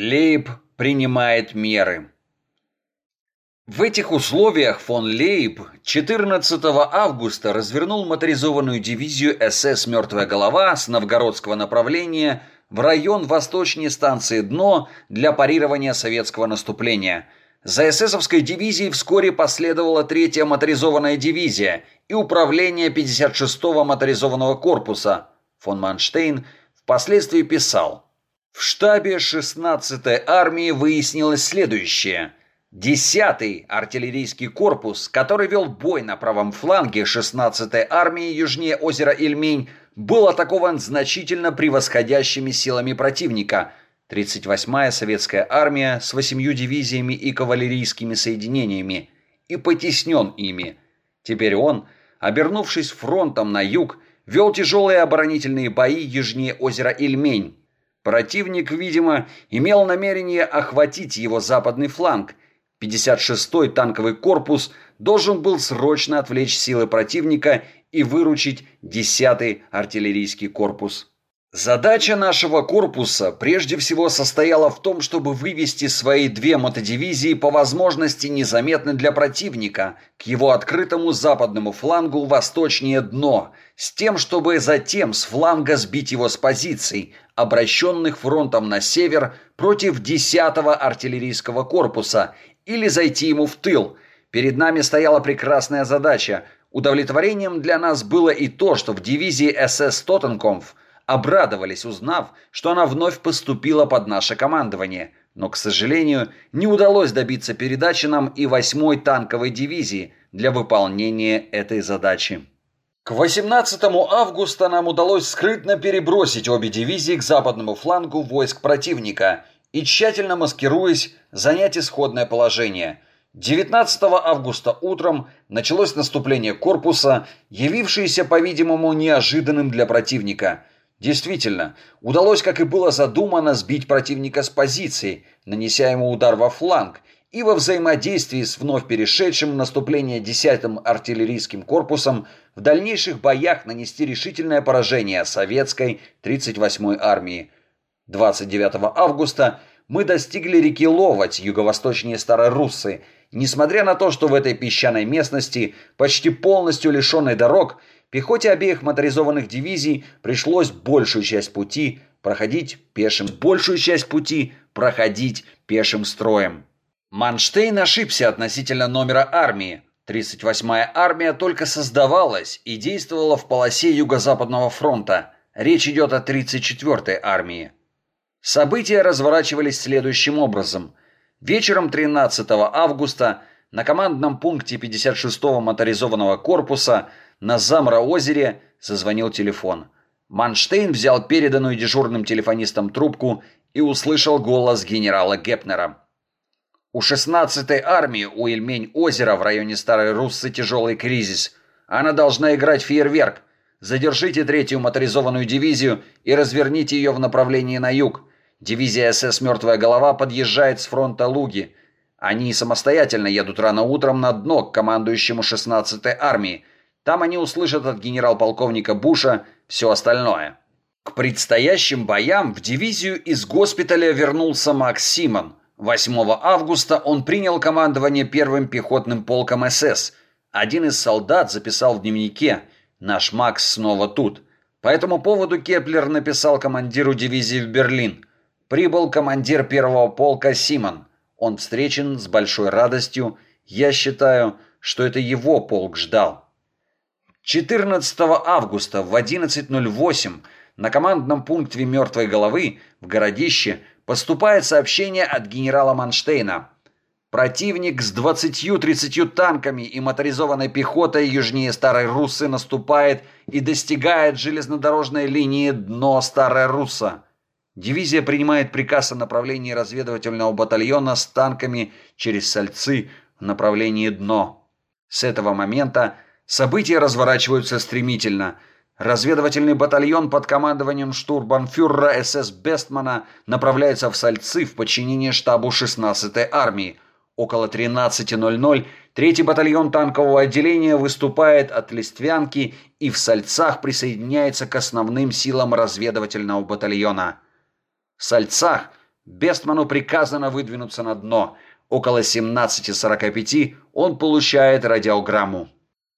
Лейб принимает меры. В этих условиях фон Лейб 14 августа развернул моторизованную дивизию СС «Мертвая голова» с новгородского направления в район восточнее станции «Дно» для парирования советского наступления. За эсэсовской дивизией вскоре последовала третья моторизованная дивизия и управление 56-го моторизованного корпуса. Фон Манштейн впоследствии писал – в штабе 16-й армии выяснилось следующее. 10-й артиллерийский корпус, который вел бой на правом фланге 16-й армии южнее озера Ильмень, был атакован значительно превосходящими силами противника. 38-я советская армия с восемью дивизиями и кавалерийскими соединениями и потеснен ими. Теперь он, обернувшись фронтом на юг, вел тяжелые оборонительные бои южнее озера Ильмень, Противник, видимо, имел намерение охватить его западный фланг. 56-й танковый корпус должен был срочно отвлечь силы противника и выручить 10-й артиллерийский корпус. Задача нашего корпуса прежде всего состояла в том, чтобы вывести свои две мотодивизии по возможности незаметно для противника к его открытому западному флангу восточнее дно, с тем, чтобы затем с фланга сбить его с позиций, обращенных фронтом на север против 10-го артиллерийского корпуса, или зайти ему в тыл. Перед нами стояла прекрасная задача. Удовлетворением для нас было и то, что в дивизии СС «Тоттенкомф» обрадовались, узнав, что она вновь поступила под наше командование. Но, к сожалению, не удалось добиться передачи нам и 8-й танковой дивизии для выполнения этой задачи. К 18 августа нам удалось скрытно перебросить обе дивизии к западному флангу войск противника и, тщательно маскируясь, занять исходное положение. 19 августа утром началось наступление корпуса, явившееся, по-видимому, неожиданным для противника – Действительно, удалось, как и было задумано, сбить противника с позиции, нанеся ему удар во фланг, и во взаимодействии с вновь перешедшим в наступление 10-м артиллерийским корпусом в дальнейших боях нанести решительное поражение советской 38-й армии. 29 августа мы достигли реки Ловать, юго-восточнее Старой Руссы, несмотря на то, что в этой песчаной местности, почти полностью лишенной дорог, Пехоте обеих моторизованных дивизий пришлось большую часть пути проходить пешим, большую часть пути проходить пешим строем. Манштейн ошибся относительно номера армии. 38-я армия только создавалась и действовала в полосе Юго-Западного фронта. Речь идет о 34-й армии. События разворачивались следующим образом. Вечером 13 августа на командном пункте 56-го моторизованного корпуса – на Замра-озере зазвонил телефон. Манштейн взял переданную дежурным телефонистом трубку и услышал голос генерала Гепнера. У 16-й армии у Ильмень-озера в районе Старой Руссы тяжелый кризис. Она должна играть фейерверк. Задержите третью моторизованную дивизию и разверните ее в направлении на юг. Дивизия СС «Мертвая голова» подъезжает с фронта Луги. Они самостоятельно едут рано утром на дно к командующему 16-й армии – там они услышат от генерал-полковника Буша все остальное. К предстоящим боям в дивизию из госпиталя вернулся Макс Симон. 8 августа он принял командование первым пехотным полком СС. Один из солдат записал в дневнике «Наш Макс снова тут». По этому поводу Кеплер написал командиру дивизии в Берлин. Прибыл командир первого полка Симон. Он встречен с большой радостью. Я считаю, что это его полк ждал. 14 августа в 11.08 на командном пункте «Мертвой головы» в городище поступает сообщение от генерала Манштейна. Противник с 20-30 танками и моторизованной пехотой южнее Старой Руссы наступает и достигает железнодорожной линии дно Старая Русса. Дивизия принимает приказ о направлении разведывательного батальона с танками через Сальцы в направлении дно. С этого момента События разворачиваются стремительно. Разведывательный батальон под командованием штурбанфюрера СС Бестмана направляется в Сальцы в подчинение штабу 16-й армии. Около 13.00 третий батальон танкового отделения выступает от Листвянки и в Сальцах присоединяется к основным силам разведывательного батальона. Сальцах Бестману приказано выдвинуться на дно. Около 17.45 он получает радиограмму.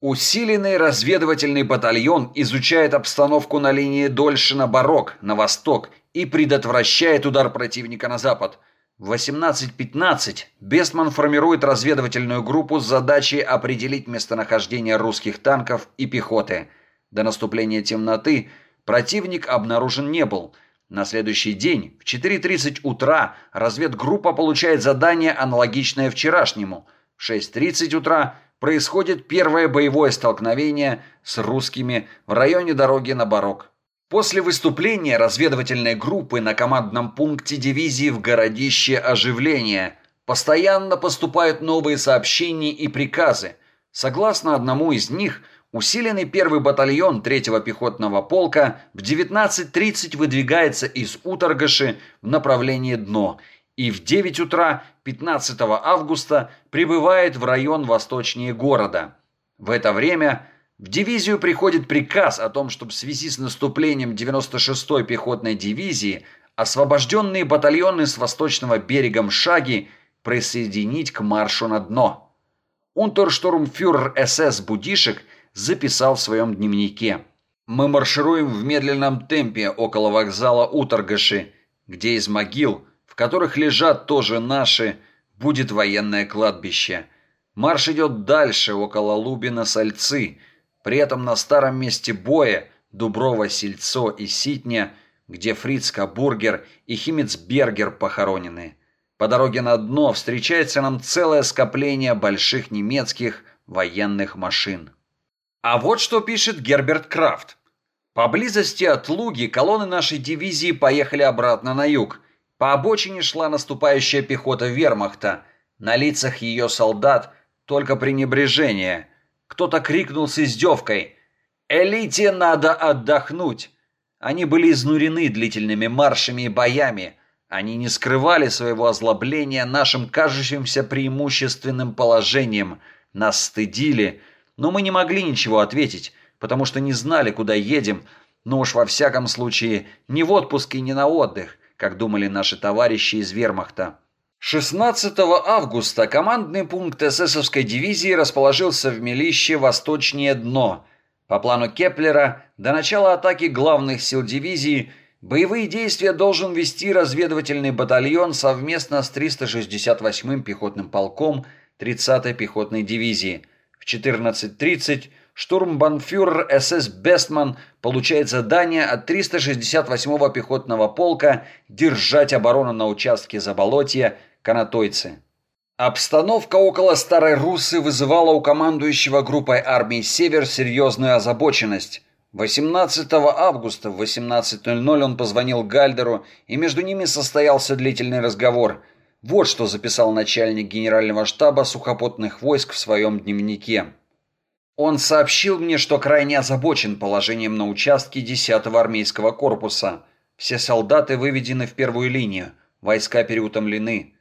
Усиленный разведывательный батальон изучает обстановку на линии Дольшина-Барок на восток и предотвращает удар противника на запад. В 18.15 Бестман формирует разведывательную группу с задачей определить местонахождение русских танков и пехоты. До наступления темноты противник обнаружен не был. На следующий день в 4.30 утра разведгруппа получает задание, аналогичное вчерашнему. В 6.30 утра – происходит первое боевое столкновение с русскими в районе дороги на Барок. После выступления разведывательной группы на командном пункте дивизии в городище оживление постоянно поступают новые сообщения и приказы. Согласно одному из них, усиленный первый батальон 3-го пехотного полка в 19.30 выдвигается из Уторгаши в направлении Дно – и в 9 утра 15 августа прибывает в район восточнее города. В это время в дивизию приходит приказ о том, чтобы в связи с наступлением 96-й пехотной дивизии освобожденные батальоны с восточного берега Мшаги присоединить к маршу на дно. Унтерштурмфюрер СС Будишек записал в своем дневнике. «Мы маршируем в медленном темпе около вокзала Уторгаши, где из могил – которых лежат тоже наши, будет военное кладбище. Марш идет дальше, около Лубина-Сальцы. При этом на старом месте боя Дуброво-Сельцо и Ситня, где Фриц Кабургер и Химицбергер похоронены. По дороге на дно встречается нам целое скопление больших немецких военных машин. А вот что пишет Герберт Крафт. Поблизости от Луги колонны нашей дивизии поехали обратно на юг – по обочине шла наступающая пехота вермахта. На лицах ее солдат только пренебрежение. Кто-то крикнул с издевкой «Элите надо отдохнуть!» Они были изнурены длительными маршами и боями. Они не скрывали своего озлобления нашим кажущимся преимущественным положением. Нас стыдили, но мы не могли ничего ответить, потому что не знали, куда едем, но уж во всяком случае не в отпуск и не на отдых как думали наши товарищи из вермахта. 16 августа командный пункт эсэсовской дивизии расположился в Мелище восточнее дно. По плану Кеплера, до начала атаки главных сил дивизии боевые действия должен вести разведывательный батальон совместно с 368-м пехотным полком 30-й пехотной дивизии. В 14.30 штурмбанфюрер СС Бестман получает задание от 368-го пехотного полка держать оборону на участке Заболотья Канатойцы. Обстановка около Старой Руссы вызывала у командующего группой армии «Север» серьезную озабоченность. 18 августа в 18.00 он позвонил Гальдеру, и между ними состоялся длительный разговор. Вот что записал начальник генерального штаба сухопутных войск в своем дневнике. Он сообщил мне, что крайне озабочен положением на участке 10-го армейского корпуса. Все солдаты выведены в первую линию, войска переутомлены.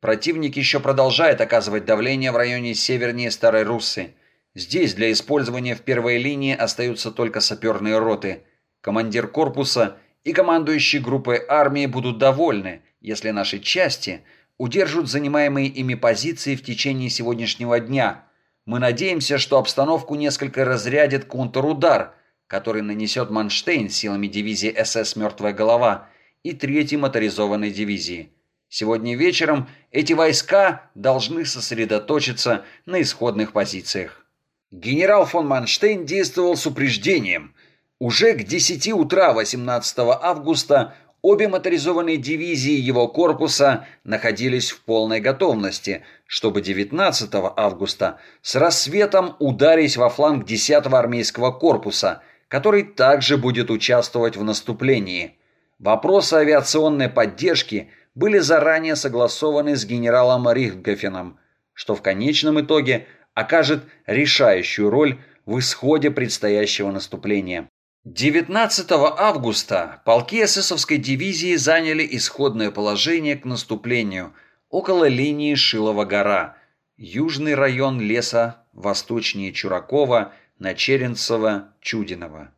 Противник еще продолжает оказывать давление в районе севернее Старой Руссы. Здесь для использования в первой линии остаются только саперные роты. Командир корпуса и командующий группой армии будут довольны, если наши части удержат занимаемые ими позиции в течение сегодняшнего дня – мы надеемся, что обстановку несколько разрядит контрудар, который нанесет Манштейн силами дивизии СС «Мертвая голова» и третьей моторизованной дивизии. Сегодня вечером эти войска должны сосредоточиться на исходных позициях. Генерал фон Манштейн действовал с упреждением. Уже к 10 утра 18 августа Обе моторизованные дивизии его корпуса находились в полной готовности, чтобы 19 августа с рассветом ударить во фланг 10-го армейского корпуса, который также будет участвовать в наступлении. Вопросы авиационной поддержки были заранее согласованы с генералом Рихтгофеном, что в конечном итоге окажет решающую роль в исходе предстоящего наступления. 19 августа полки эсэсовской дивизии заняли исходное положение к наступлению около линии Шилова-гора, южный район леса восточнее Чуракова, Начеренцева, Чудинова.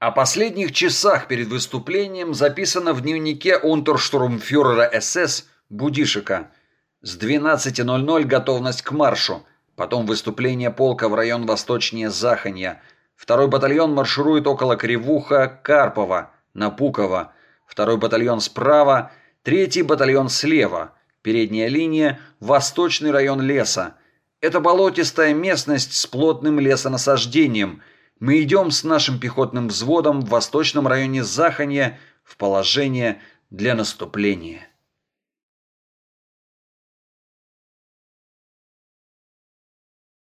О последних часах перед выступлением записано в дневнике унтерштурмфюрера СС Будишика. С 12.00 готовность к маршу. Потом выступление полка в район восточнее Заханья. Второй батальон марширует около Кривуха, Карпова, Напукова. Второй батальон справа, третий батальон слева. Передняя линия – восточный район леса. Это болотистая местность с плотным лесонасаждением – мы идем с нашим пехотным взводом в восточном районе Заханья в положение для наступления.